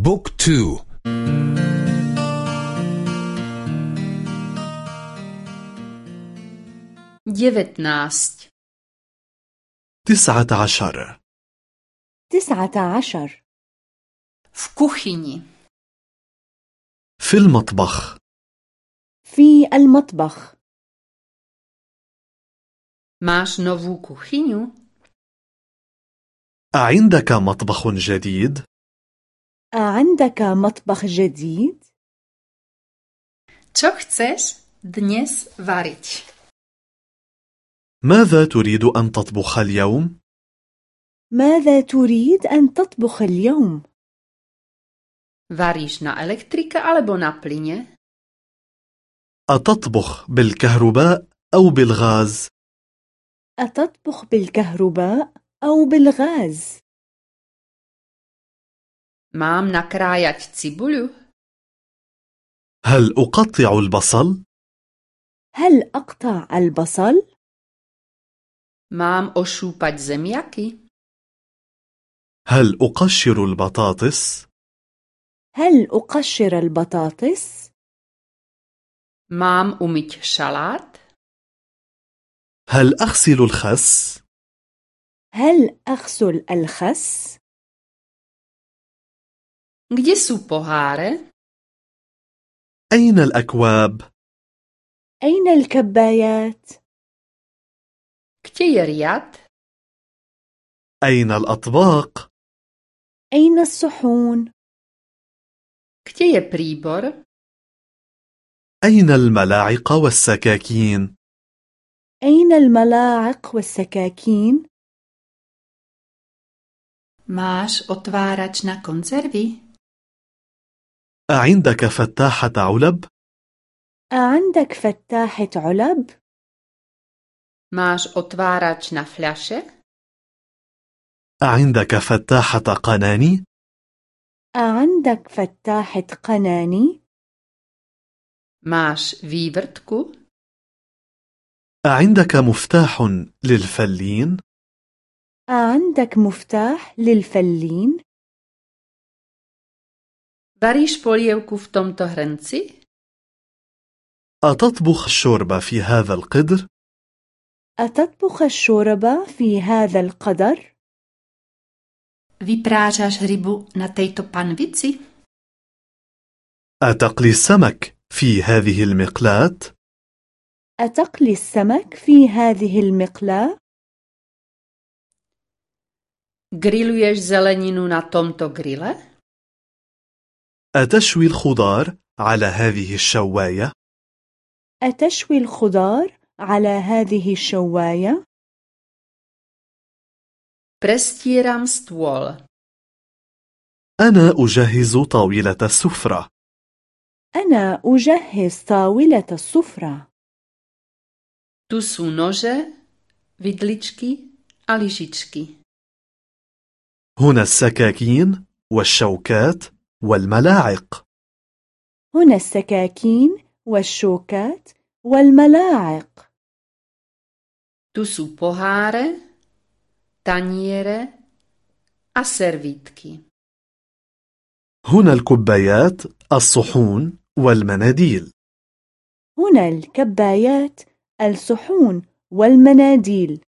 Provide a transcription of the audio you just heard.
بوك تو. devetnaest تسعة عشر. تسعة عشر. V kuchyni في المطبخ. في المطبخ. Máš novú kuchyňu أعندك مطبخ جديد؟ أعندك مطبخ جديد؟ čo chceš dnes variť ماذا تريد أن تطبخ اليوم؟ ماذا تريد أن تطبخ اليوم؟ varíš na elektrika alebo na plyne أتطبخ بالكهرباء أو بالغاز؟ أتطبخ بالكهرباء أو بالغاز؟ Mám nakrájať cibuľu هل أقطع البصل؟ هل أقطع البصل؟ mám ošúpať zemiaky هل أقشر البطاطس؟ هل أقشر البطاطس؟ mám umyť šalát هل أغسل الخس؟ هل أغسل الخس؟ Kde sú poháre أين الأكواب؟ أين الكبايات؟ kde je riad أين الأطباق؟ أين الصحون؟ kde je príbor أين الملاعق والسكاكين؟ أين الملاعق والسكاكين؟ máš otvárač na konzervy أعندك فتاحة علب؟ أعندك فتاحة علب؟ máš otvárač na fľaše أعندك فتاحة قناني؟ أعندك فتاحة قناني؟ máš vývrtku أعندك مفتاح للفلين؟ أعندك مفتاح للفلين؟ Varíš polievku v tomto hrnci أتطبخ الشوربة في هذا القدر؟ أتطبخ الشوربة في هذا القدر؟ vyprážaš rybu na tejto panvici أتقلي السمك في هذه المقلاة؟ أتقلي السمك في هذه المقلاة؟ Grilluješ zeleninu na tomto grille? أتشوي الخضار على هذه الشواية؟ أتشوي الخضار على هذه الشواية؟ Prestíram stôl. أنا أجهز طاولة السفرة. أنا أجهز طاولة السفرة. Tu sú nože, vidličky a lyžičky. هنا السكاكين والشوكات والملاعق. هنا السكاكين والشوكات والملاعق. Tu sú poháre, taniere a servítky. هنا الكبايات، الصحون والمناديل. هنا الكبايات، الصحون والمناديل.